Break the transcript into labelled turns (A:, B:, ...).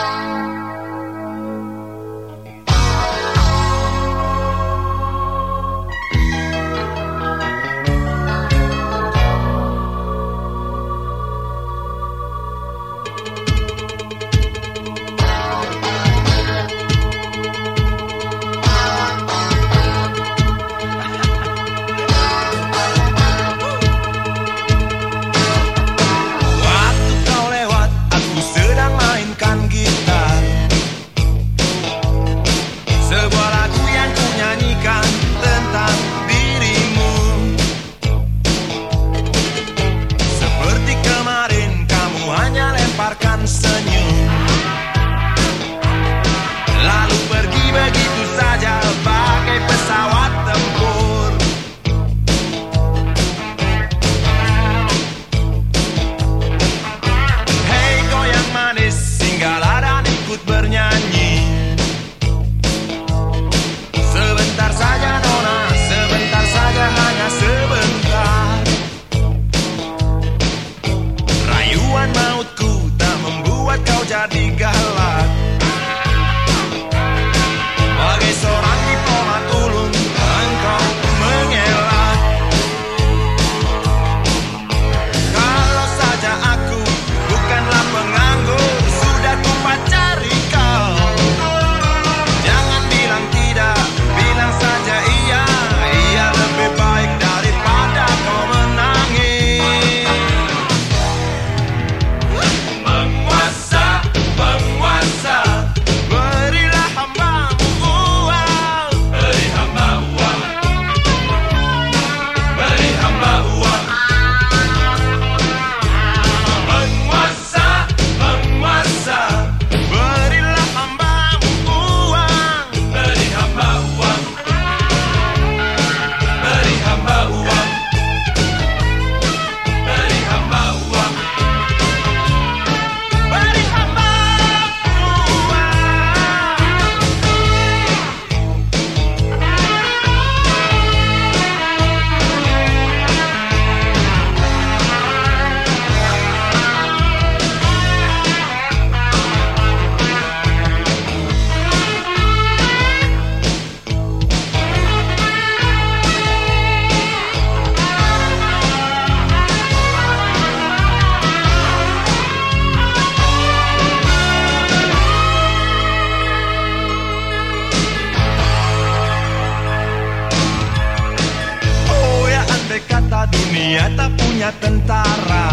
A: Bye. got nigga dunia tak punya tentara